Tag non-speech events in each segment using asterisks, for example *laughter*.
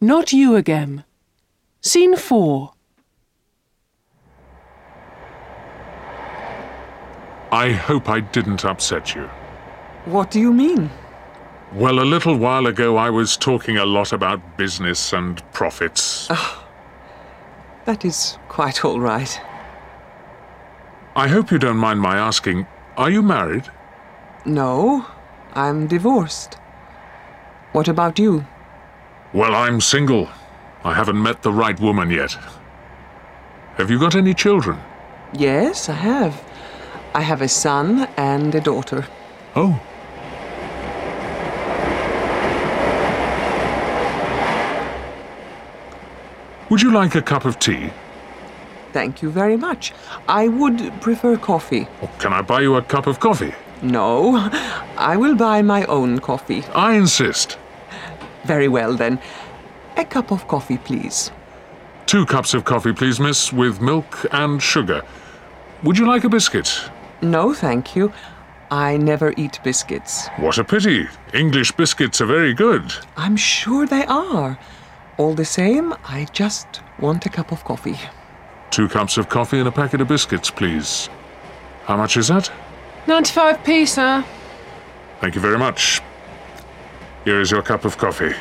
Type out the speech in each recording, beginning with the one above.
Not you again. Scene 4. I hope I didn't upset you. What do you mean? Well, a little while ago I was talking a lot about business and profits. Ah, that is quite all right. I hope you don't mind my asking, are you married? No, I'm divorced. What about you? Well, I'm single. I haven't met the right woman yet. Have you got any children? Yes, I have. I have a son and a daughter. Oh. Would you like a cup of tea? Thank you very much. I would prefer coffee. Or can I buy you a cup of coffee? No, *laughs* I will buy my own coffee. I insist. Very well then. A cup of coffee, please. Two cups of coffee, please, miss, with milk and sugar. Would you like a biscuit? No, thank you. I never eat biscuits. What a pity. English biscuits are very good. I'm sure they are. All the same, I just want a cup of coffee. Two cups of coffee and a packet of biscuits, please. How much is that? 95p, sir. Thank you very much. Here is your cup of coffee.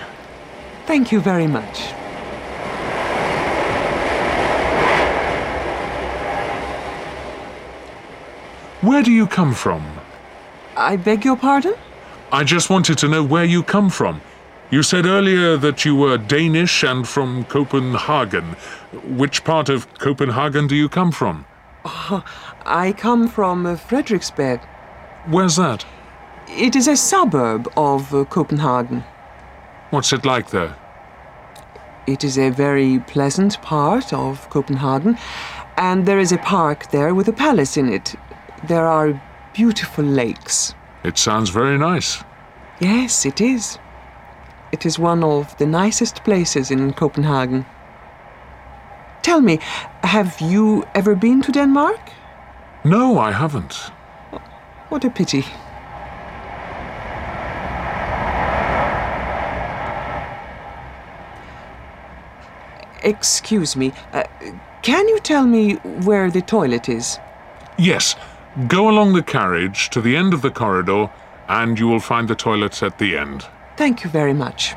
Thank you very much. Where do you come from? I beg your pardon? I just wanted to know where you come from. You said earlier that you were Danish and from Copenhagen. Which part of Copenhagen do you come from? *laughs* I come from uh, Frederiksberg. Where's that? It is a suburb of uh, Copenhagen. What's it like there? It is a very pleasant part of Copenhagen, and there is a park there with a palace in it. There are beautiful lakes. It sounds very nice. Yes, it is. It is one of the nicest places in Copenhagen. Tell me, have you ever been to Denmark? No, I haven't. What a pity. Excuse me, uh, can you tell me where the toilet is? Yes, go along the carriage to the end of the corridor, and you will find the toilet at the end. Thank you very much.